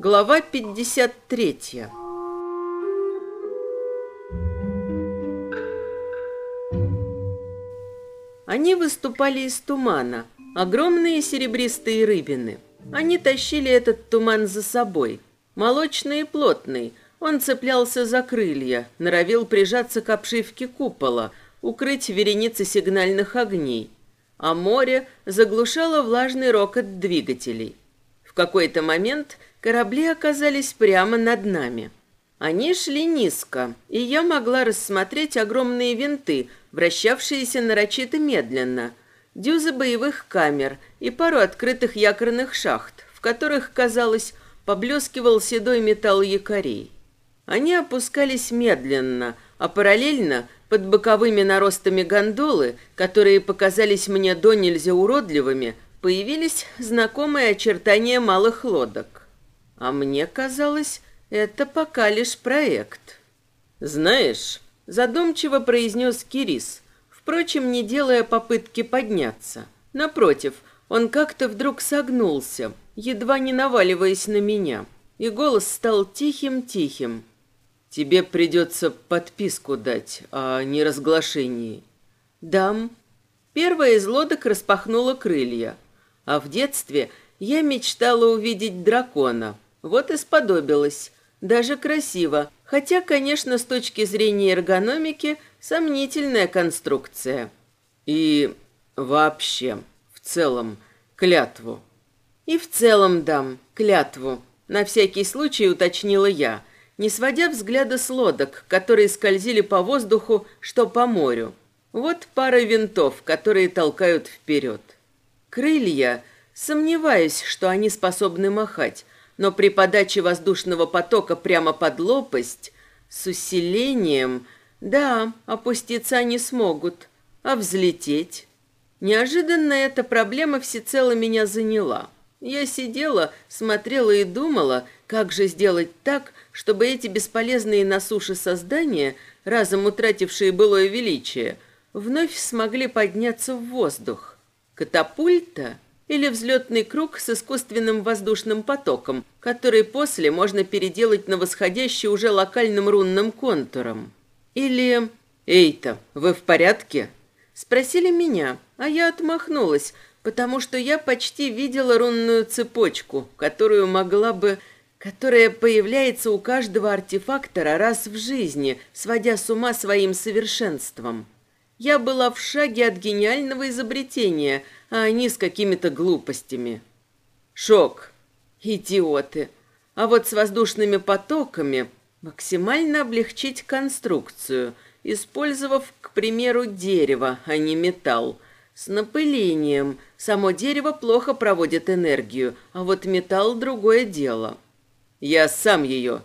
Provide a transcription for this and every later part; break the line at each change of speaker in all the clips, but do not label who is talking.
Глава 53 Они выступали из тумана, огромные серебристые рыбины. Они тащили этот туман за собой. Молочный и плотный, он цеплялся за крылья, норовил прижаться к обшивке купола, укрыть вереницы сигнальных огней. А море заглушало влажный рокот двигателей. В какой-то момент корабли оказались прямо над нами. Они шли низко, и я могла рассмотреть огромные винты, вращавшиеся нарочито медленно, дюзы боевых камер и пару открытых якорных шахт, в которых, казалось, поблескивал седой металл якорей. Они опускались медленно, а параллельно под боковыми наростами гондолы, которые показались мне до нельзя уродливыми, появились знакомые очертания малых лодок. А мне казалось, это пока лишь проект. Знаешь, задумчиво произнес Кирис, впрочем, не делая попытки подняться. Напротив, он как-то вдруг согнулся, едва не наваливаясь на меня, и голос стал тихим-тихим. Тебе придется подписку дать о неразглашении. Дам. Первая из лодок распахнула крылья, а в детстве я мечтала увидеть дракона — вот и сподобилась. Даже красиво, хотя, конечно, с точки зрения эргономики, сомнительная конструкция. И вообще, в целом, клятву. И в целом дам клятву. На всякий случай уточнила я, не сводя взгляда с лодок, которые скользили по воздуху, что по морю. Вот пара винтов, которые толкают вперед. Крылья, сомневаюсь, что они способны махать, но при подаче воздушного потока прямо под лопасть с усилением, да, опуститься они смогут, а взлететь? Неожиданно эта проблема всецело меня заняла. Я сидела, смотрела и думала, как же сделать так, чтобы эти бесполезные на суше создания, разом утратившие былое величие, вновь смогли подняться в воздух. Катапульта? Или взлетный круг с искусственным воздушным потоком, который после можно переделать на восходящий уже локальным рунным контуром. Или «Эйта, вы в порядке?» Спросили меня, а я отмахнулась, потому что я почти видела рунную цепочку, которую могла бы... которая появляется у каждого артефактора раз в жизни, сводя с ума своим совершенством. Я была в шаге от гениального изобретения – а они с какими-то глупостями. Шок. Идиоты. А вот с воздушными потоками максимально облегчить конструкцию, использовав, к примеру, дерево, а не металл. С напылением. Само дерево плохо проводит энергию, а вот металл – другое дело. Я сам ее.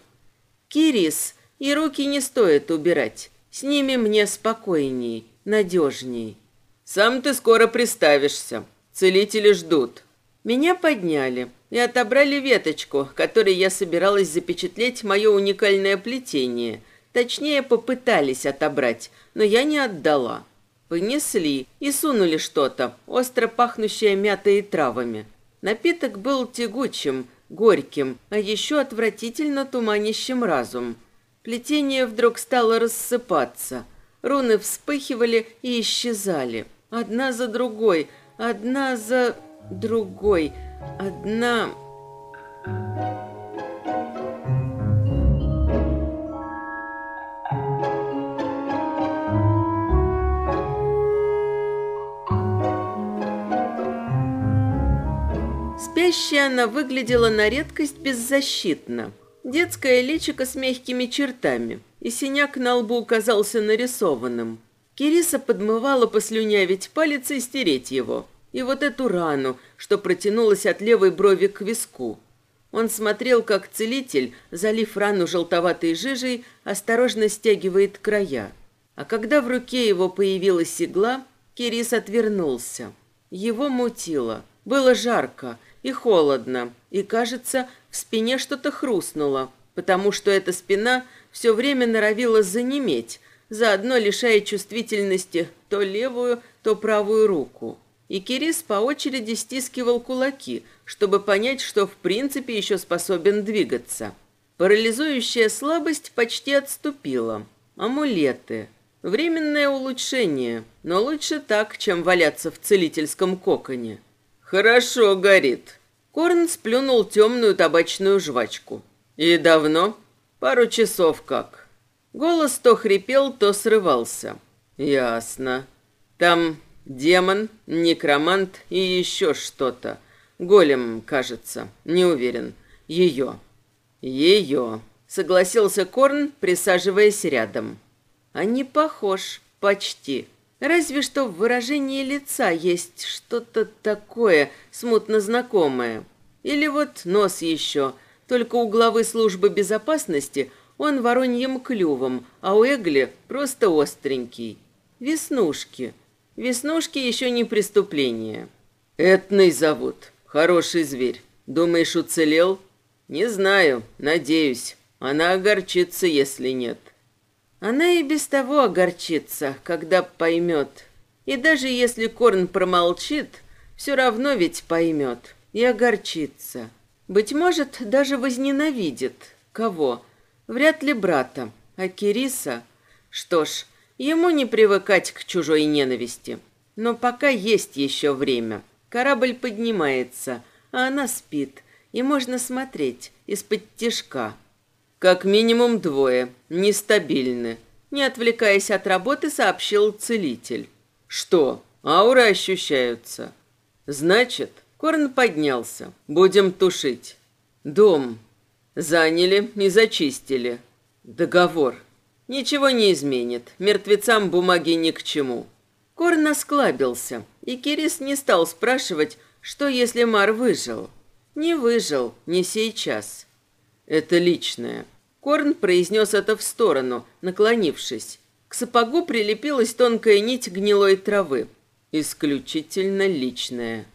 Кирис, и руки не стоит убирать. С ними мне спокойней, надежней. Сам ты скоро приставишься. Целители ждут. Меня подняли и отобрали веточку, которой я собиралась запечатлеть мое уникальное плетение. Точнее, попытались отобрать, но я не отдала. Понесли и сунули что-то, остро пахнущее мятой и травами. Напиток был тягучим, горьким, а еще отвратительно туманящим разум. Плетение вдруг стало рассыпаться. Руны вспыхивали и исчезали. Одна за другой, одна за другой, одна... Спящая она выглядела на редкость беззащитно. Детское личико с мягкими чертами, и синяк на лбу казался нарисованным. Кириса подмывала послюнявить палец и стереть его. И вот эту рану, что протянулась от левой брови к виску. Он смотрел, как целитель, залив рану желтоватой жижей, осторожно стягивает края. А когда в руке его появилась игла, Кирис отвернулся. Его мутило. Было жарко и холодно, и, кажется, в спине что-то хрустнуло, потому что эта спина все время норовила занеметь, заодно лишая чувствительности то левую, то правую руку. И Кирис по очереди стискивал кулаки, чтобы понять, что в принципе еще способен двигаться. Парализующая слабость почти отступила. Амулеты. Временное улучшение, но лучше так, чем валяться в целительском коконе. «Хорошо горит». Корн сплюнул темную табачную жвачку. «И давно?» «Пару часов как». Голос то хрипел, то срывался. «Ясно. Там демон, некромант и еще что-то. Голем, кажется. Не уверен. Ее». «Ее», — согласился Корн, присаживаясь рядом. «А не похож. Почти. Разве что в выражении лица есть что-то такое смутно знакомое. Или вот нос еще. Только у главы службы безопасности он вороньим клювом, а у Эгли просто остренький. Веснушки. Веснушки еще не преступление. Этной зовут. Хороший зверь. Думаешь, уцелел? Не знаю, надеюсь. Она огорчится, если нет. Она и без того огорчится, когда поймет. И даже если Корн промолчит, все равно ведь поймет и огорчится. Быть может, даже возненавидит. Кого? Вряд ли брата. А Кириса? Что ж, ему не привыкать к чужой ненависти. Но пока есть еще время. Корабль поднимается, а она спит, и можно смотреть из-под тишка. Как минимум двое, нестабильны. Не отвлекаясь от работы, сообщил целитель. Что? Ауры ощущаются. Значит, Корн поднялся. Будем тушить. Дом. Заняли и зачистили. Договор. Ничего не изменит. Мертвецам бумаги ни к чему. Корн осклабился, и Кирис не стал спрашивать, что если Мар выжил. Не выжил, не сейчас. Это личное. Корн произнес это в сторону, наклонившись. К сапогу прилепилась тонкая нить гнилой травы. Исключительно личная.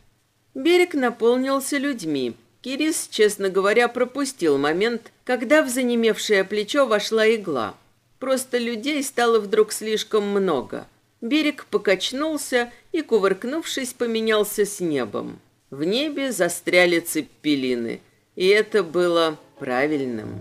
Берег наполнился людьми. Кирис, честно говоря, пропустил момент, когда в занемевшее плечо вошла игла. Просто людей стало вдруг слишком много. Берег покачнулся и, кувыркнувшись, поменялся с небом. В небе застряли цеппелины, и это было правильным.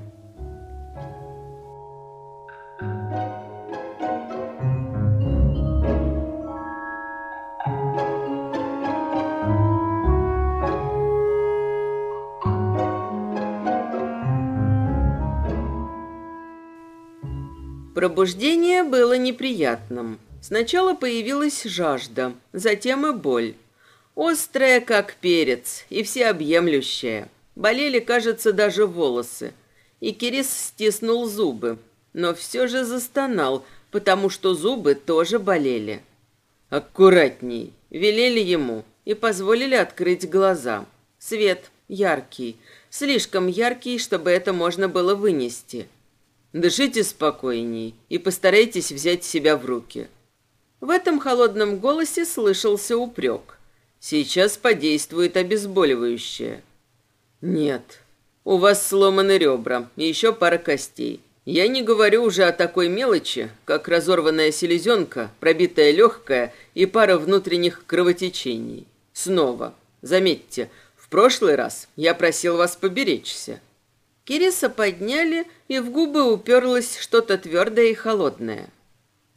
Пробуждение было неприятным. Сначала появилась жажда, затем и боль. Острая, как перец, и всеобъемлющая. Болели, кажется, даже волосы. И Кирис стиснул зубы, но все же застонал, потому что зубы тоже болели. «Аккуратней!» — велели ему и позволили открыть глаза. Свет яркий, слишком яркий, чтобы это можно было вынести — Дышите спокойней и постарайтесь взять себя в руки. В этом холодном голосе слышался упрек. Сейчас подействует обезболивающее. Нет, у вас сломаны ребра и еще пара костей. Я не говорю уже о такой мелочи, как разорванная селезенка, пробитая легкая и пара внутренних кровотечений. Снова. Заметьте, в прошлый раз я просил вас поберечься. Кириса подняли, и в губы уперлось что-то твердое и холодное.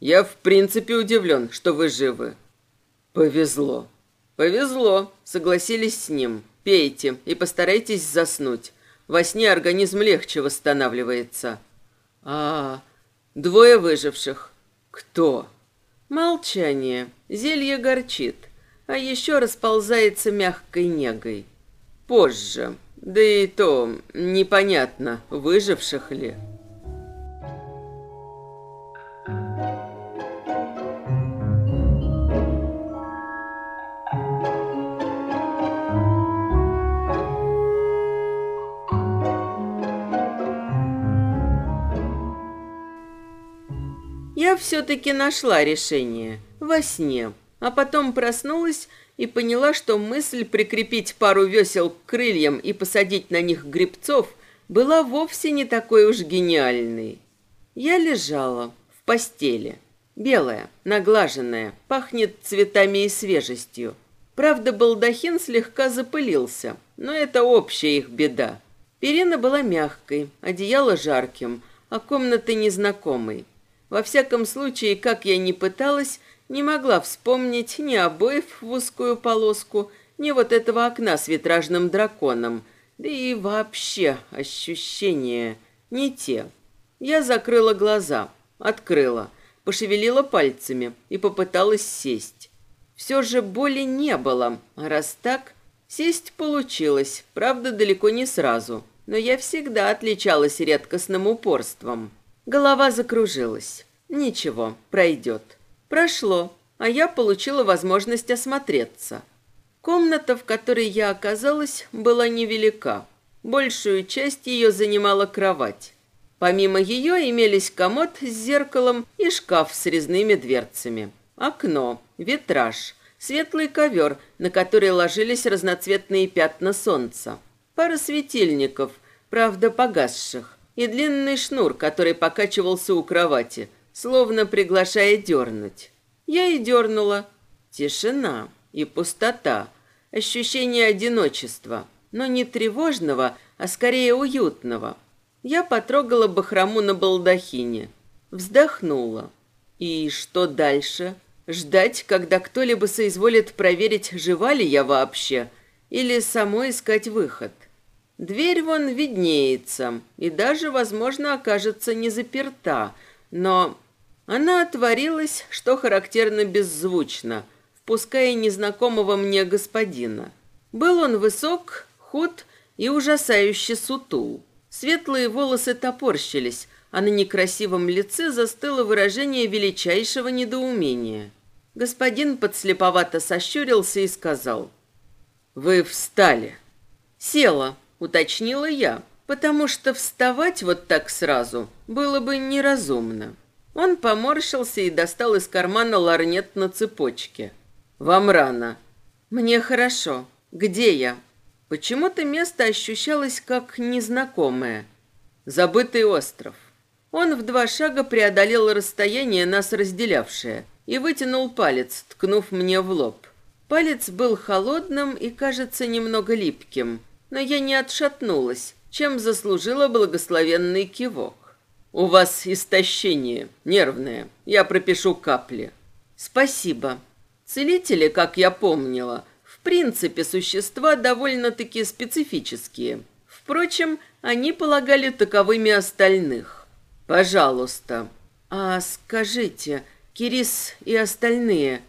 «Я в принципе удивлен, что вы живы». «Повезло». «Повезло», — согласились с ним. «Пейте и постарайтесь заснуть. Во сне организм легче восстанавливается». «А, двое выживших». «Кто?» «Молчание. Зелье горчит, а еще расползается мягкой негой». «Позже», да и то непонятно, выживших ли. Я все-таки нашла решение во сне, а потом проснулась и поняла, что мысль прикрепить пару весел к крыльям и посадить на них грибцов была вовсе не такой уж гениальной. Я лежала в постели, белая, наглаженная, пахнет цветами и свежестью. Правда, балдахин слегка запылился, но это общая их беда. Перина была мягкой, одеяло жарким, а комната незнакомой. Во всяком случае, как я ни пыталась, не могла вспомнить ни обоев в узкую полоску, ни вот этого окна с витражным драконом, да и вообще ощущения не те. Я закрыла глаза, открыла, пошевелила пальцами и попыталась сесть. Все же боли не было, раз так, сесть получилось, правда, далеко не сразу. Но я всегда отличалась редкостным упорством. Голова закружилась. Ничего, пройдет. Прошло, а я получила возможность осмотреться. Комната, в которой я оказалась, была невелика. Большую часть ее занимала кровать. Помимо ее имелись комод с зеркалом и шкаф с резными дверцами. Окно, витраж, светлый ковер, на который ложились разноцветные пятна солнца. Пара светильников, правда погасших, и длинный шнур, который покачивался у кровати – словно приглашая дернуть. Я и дернула. Тишина и пустота, ощущение одиночества, но не тревожного, а скорее уютного. Я потрогала бахрому на балдахине, вздохнула. И что дальше? Ждать, когда кто-либо соизволит проверить, жива ли я вообще, или самой искать выход. Дверь вон виднеется и даже, возможно, окажется не заперта, но она отворилась, что характерно беззвучно, впуская незнакомого мне господина. Был он высок, худ и ужасающе сутул. Светлые волосы топорщились, а на некрасивом лице застыло выражение величайшего недоумения. Господин подслеповато сощурился и сказал. «Вы встали». «Села», — уточнила я, потому что вставать вот так сразу было бы неразумно. Он поморщился и достал из кармана ларнет на цепочке. «Вам рано». «Мне хорошо. Где я?» Почему-то место ощущалось как незнакомое. Забытый остров. Он в два шага преодолел расстояние, нас разделявшее, и вытянул палец, ткнув мне в лоб. Палец был холодным и, кажется, немного липким, но я не отшатнулась, чем заслужила благословенный кивок. «У вас истощение, нервное. Я пропишу капли». «Спасибо. Целители, как я помнила, в принципе существа довольно-таки специфические. Впрочем, они полагали таковыми остальных. Пожалуйста. А скажите, Кирис и остальные...»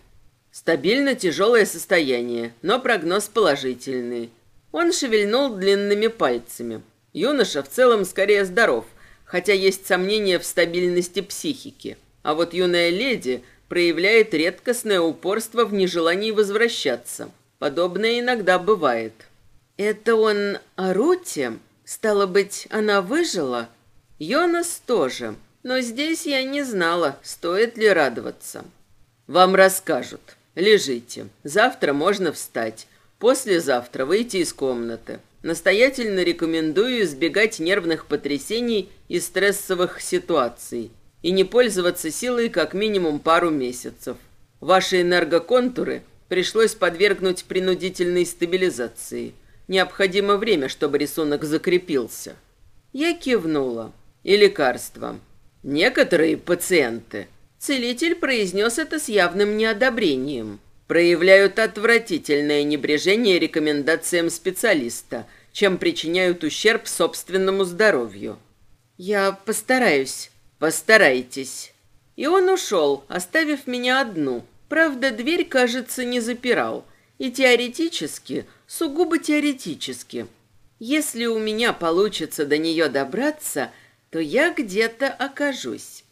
«Стабильно тяжелое состояние, но прогноз положительный». Он шевельнул длинными пальцами. Юноша в целом скорее здоров – хотя есть сомнения в стабильности психики. А вот юная леди проявляет редкостное упорство в нежелании возвращаться. Подобное иногда бывает. «Это он о Руте? Стало быть, она выжила?» «Йонас тоже, но здесь я не знала, стоит ли радоваться». «Вам расскажут. Лежите. Завтра можно встать. Послезавтра выйти из комнаты. Настоятельно рекомендую избегать нервных потрясений и стрессовых ситуаций и не пользоваться силой как минимум пару месяцев. Ваши энергоконтуры пришлось подвергнуть принудительной стабилизации. Необходимо время, чтобы рисунок закрепился. Я кивнула. И лекарства. Некоторые пациенты, целитель произнес это с явным неодобрением – проявляют отвратительное небрежение рекомендациям специалиста, чем причиняют ущерб собственному здоровью. Я постараюсь. Постарайтесь. И он ушел, оставив меня одну. Правда, дверь, кажется, не запирал. И теоретически, сугубо теоретически. Если у меня получится до нее добраться, то я где-то окажусь.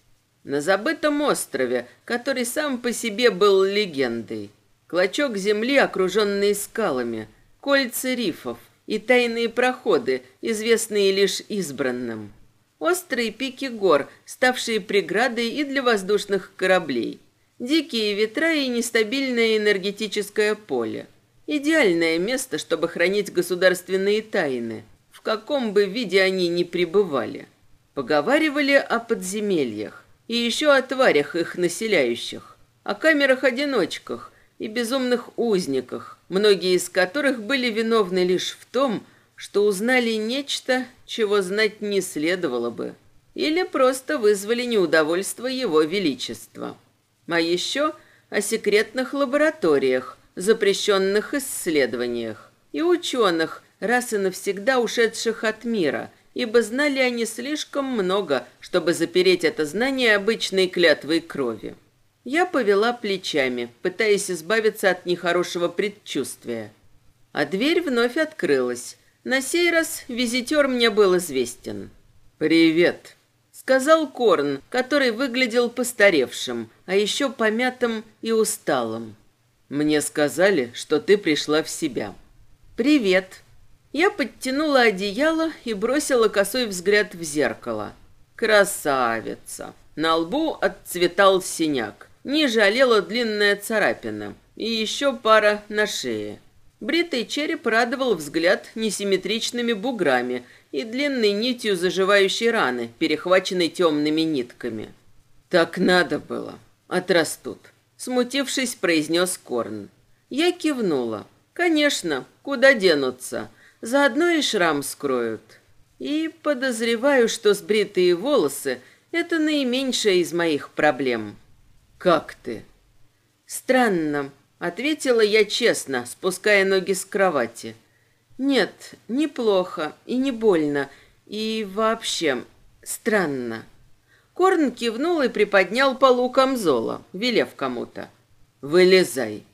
На забытом острове, который сам по себе был легендой. Клочок земли, окруженный скалами, кольца рифов и тайные проходы, известные лишь избранным. Острые пики гор, ставшие преградой и для воздушных кораблей. Дикие ветра и нестабильное энергетическое поле. Идеальное место, чтобы хранить государственные тайны, в каком бы виде они ни пребывали. Поговаривали о подземельях и еще о тварях их населяющих, о камерах-одиночках и безумных узниках, многие из которых были виновны лишь в том, что узнали нечто, чего знать не следовало бы, или просто вызвали неудовольство его величества. А еще о секретных лабораториях, запрещенных исследованиях и ученых, раз и навсегда ушедших от мира, ибо знали они слишком много, чтобы запереть это знание обычной клятвой крови. Я повела плечами, пытаясь избавиться от нехорошего предчувствия. А дверь вновь открылась. На сей раз визитер мне был известен. «Привет», — сказал Корн, который выглядел постаревшим, а еще помятым и усталым. «Мне сказали, что ты пришла в себя». «Привет». Я подтянула одеяло и бросила косой взгляд в зеркало. «Красавица!» На лбу отцветал синяк. Ниже олела длинная царапина и еще пара на шее. Бритый череп радовал взгляд несимметричными буграми и длинной нитью заживающей раны, перехваченной темными нитками. «Так надо было. Отрастут», — смутившись, произнес Корн. Я кивнула. «Конечно, куда денутся? Заодно и шрам скроют». И подозреваю, что сбритые волосы — это наименьшая из моих проблем. «Как ты?» «Странно», — ответила я честно, спуская ноги с кровати. «Нет, неплохо и не больно, и вообще странно». Корн кивнул и приподнял полу камзола, велев кому-то. «Вылезай».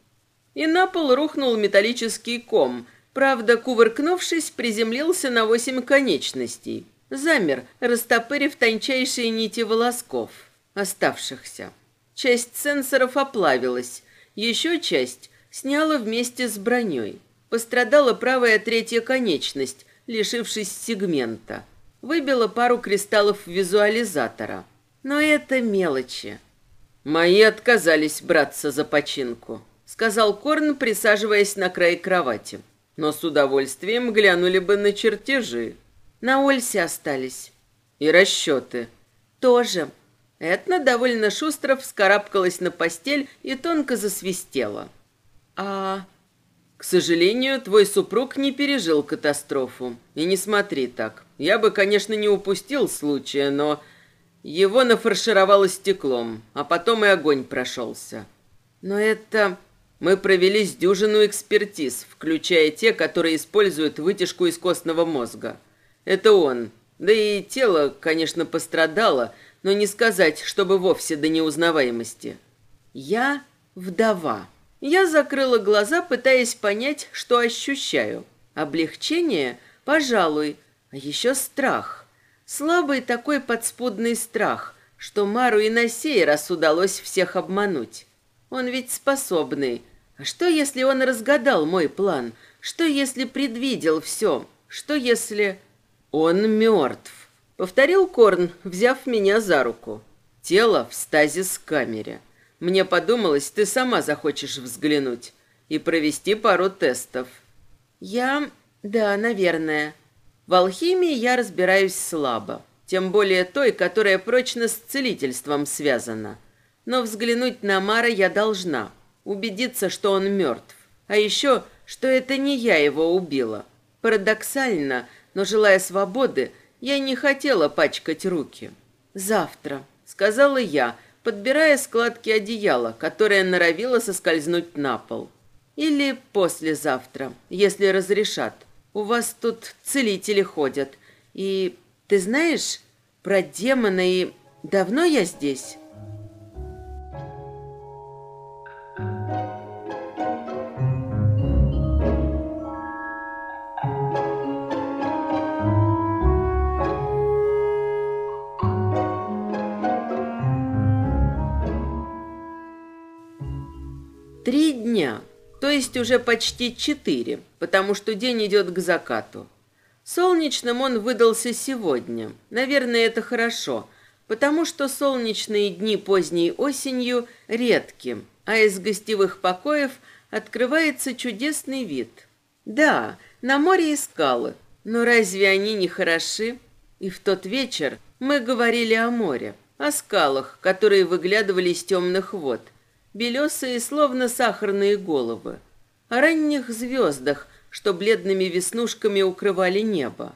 И на пол рухнул металлический ком, правда, кувыркнувшись, приземлился на восемь конечностей. Замер, растопырив тончайшие нити волосков, оставшихся. Часть сенсоров оплавилась, еще часть сняла вместе с броней. Пострадала правая третья конечность, лишившись сегмента. Выбила пару кристаллов визуализатора. Но это мелочи. «Мои отказались браться за починку», — сказал Корн, присаживаясь на край кровати. «Но с удовольствием глянули бы на чертежи». «На Ольсе остались». «И расчеты». «Тоже», Этна довольно шустро вскарабкалась на постель и тонко засвистела. «А...» «К сожалению, твой супруг не пережил катастрофу. И не смотри так. Я бы, конечно, не упустил случая, но...» Его нафаршировало стеклом, а потом и огонь прошелся. Но это... Мы провели с дюжину экспертиз, включая те, которые используют вытяжку из костного мозга. Это он. Да и тело, конечно, пострадало, но не сказать, чтобы вовсе до неузнаваемости. Я вдова. Я закрыла глаза, пытаясь понять, что ощущаю. Облегчение? Пожалуй. А еще страх. Слабый такой подспудный страх, что Мару и на сей раз удалось всех обмануть. Он ведь способный. А что, если он разгадал мой план? Что, если предвидел все? Что, если... Он мертв? Повторил Корн, взяв меня за руку. Тело в стазис-камере. Мне подумалось, ты сама захочешь взглянуть и провести пару тестов. Я... да, наверное. В алхимии я разбираюсь слабо. Тем более той, которая прочно с целительством связана. Но взглянуть на Мара я должна. Убедиться, что он мертв. А еще, что это не я его убила. Парадоксально, но желая свободы, я не хотела пачкать руки. «Завтра», — сказала я, подбирая складки одеяла, которое норовило соскользнуть на пол. «Или послезавтра, если разрешат. У вас тут целители ходят. И ты знаешь про демона и... Давно я здесь?» Есть уже почти четыре, потому что день идет к закату. Солнечным он выдался сегодня. Наверное, это хорошо. потому что солнечные дни поздней осенью редки, а из гостевых покоев открывается чудесный вид. Да, на море и скалы, но разве они не хороши? И в тот вечер мы говорили о море, о скалах, которые выглядывали из темных вод, белесые, словно сахарные головы, о ранних звездах, что бледными веснушками укрывали небо,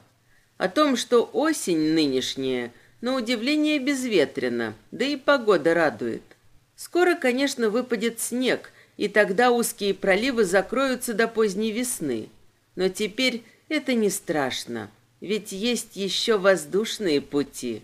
о том, что осень нынешняя, на удивление безветрена, да и погода радует. Скоро, конечно, выпадет снег, и тогда узкие проливы закроются до поздней весны. Но теперь это не страшно, ведь есть еще воздушные пути.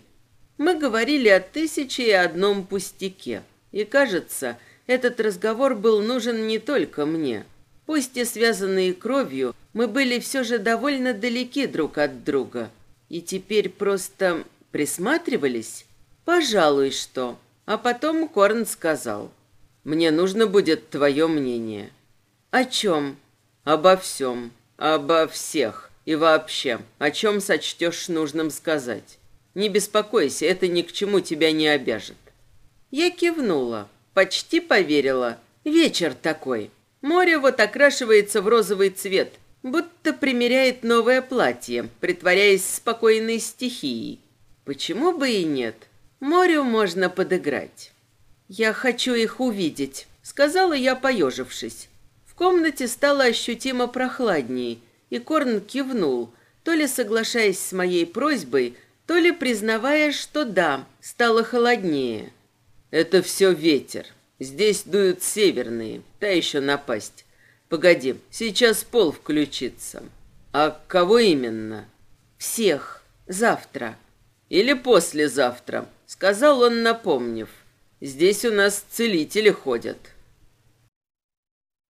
Мы говорили о тысяче и одном пустяке, и, кажется, этот разговор был нужен не только мне. Пусть и связанные кровью, мы были все же довольно далеки друг от друга. И теперь просто присматривались? Пожалуй, что. А потом Корн сказал. Мне нужно будет твое мнение. О чем? Обо всем. Обо всех. И вообще, о чем сочтешь нужным сказать. Не беспокойся, это ни к чему тебя не обяжет. Я кивнула, почти поверила. Вечер такой. Море вот окрашивается в розовый цвет, будто примеряет новое платье, притворяясь спокойной стихией. Почему бы и нет? Морю можно подыграть. Я хочу их увидеть, сказала я, поежившись. В комнате стало ощутимо прохладнее, и Корн кивнул, то ли соглашаясь с моей просьбой, то ли признавая, что да, стало холоднее. Это все ветер. Здесь дуют северные, та еще напасть. Погоди, сейчас пол включится. А кого именно? Всех. Завтра. Или послезавтра, сказал он, напомнив. Здесь у нас целители ходят.